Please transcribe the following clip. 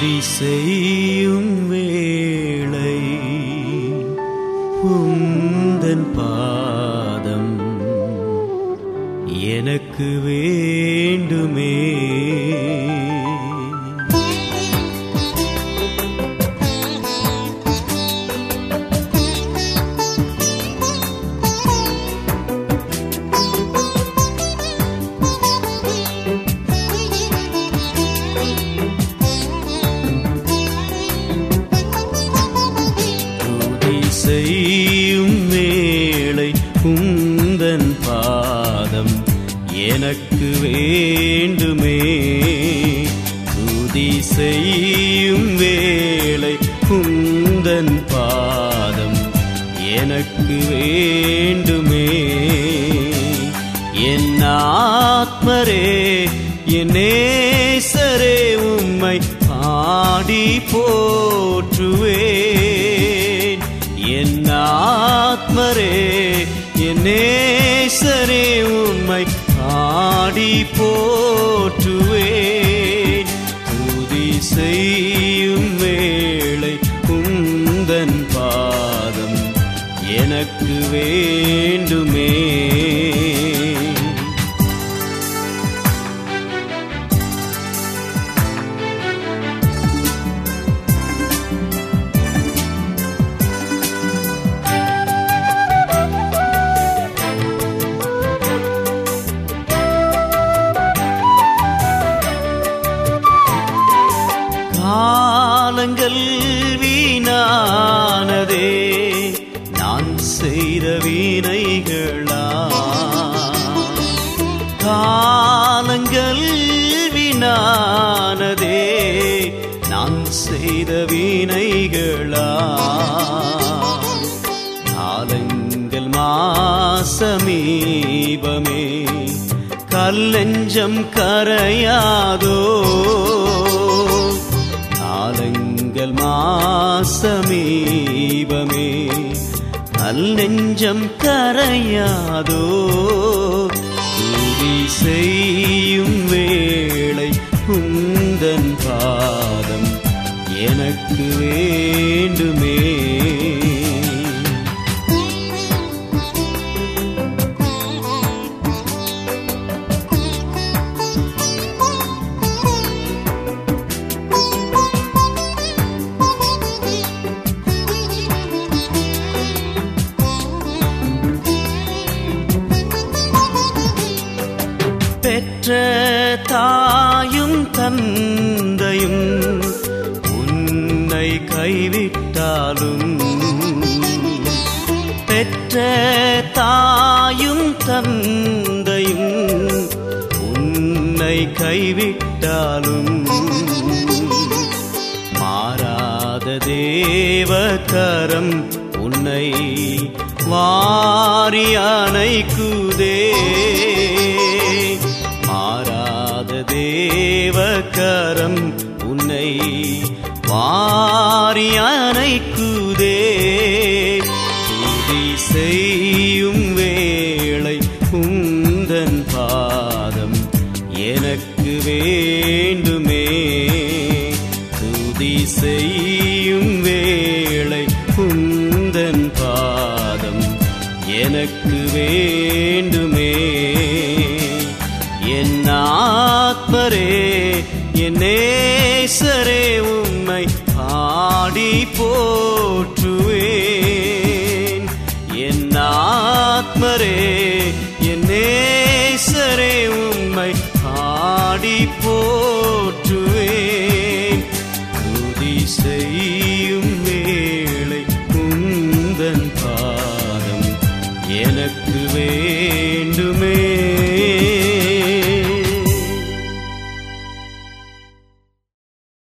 துதி செய்யும் வேளை உந்தன் பாதம் எனக்கு வேண்டுமே. எனக்கு வேண்டுமே. துதி செய்யும் வேளை குந்தன் பாதம் எனக்கு வேண்டுமே. என் ஆத்மரே என்னேசரே உம்மை பாடி போற்றுவேன். என் ஆத்மரே என்னேசரே உம்மை ஆடி போற்றுவேன். துதி செய்யும் வேளை குந்தன் பாதம் எனக்கு வேண்டுமே. செய்த காலங்கள் வீணானதே நான் செய்த வீணைகளா? காலங்கள் மாசமீபமே கல்லெஞ்சம் கரையாதோ? காலங்கள் மாசமீபமே கல் நெஞ்சம் கரையாதோ? துதி செய்யும் வேளை உந்தன் பாதம் எனக்கு வேண்டுமே. பெற்ற தாயும் தந்தையும் உன்னை கைவிட்டாலும் பெற்ற தாயும் தந்தையும் உன்னை கைவிட்டாலும் மாறாத தேவகரம் உன்னை வாரி அணைக்குதே. வாரி அணைக்குதே. துதி செய்யும் வேளை குந்தன் பாதம் எனக்கு வேண்டுமே. துதி செய்யும் வேளை குந்தன் பாதம் எனக்கு வேண்டுமே. என் ஆத்மரே என் நேசரே உன் உம்மை பாடி போற்றுவேன். என் ஆத்மரே என் நேசரே உம்மை பாடி போற்றுவேன். துதி செய்யும் வேளை குந்தன் பாதம் எனக்கு வேண்டுமே.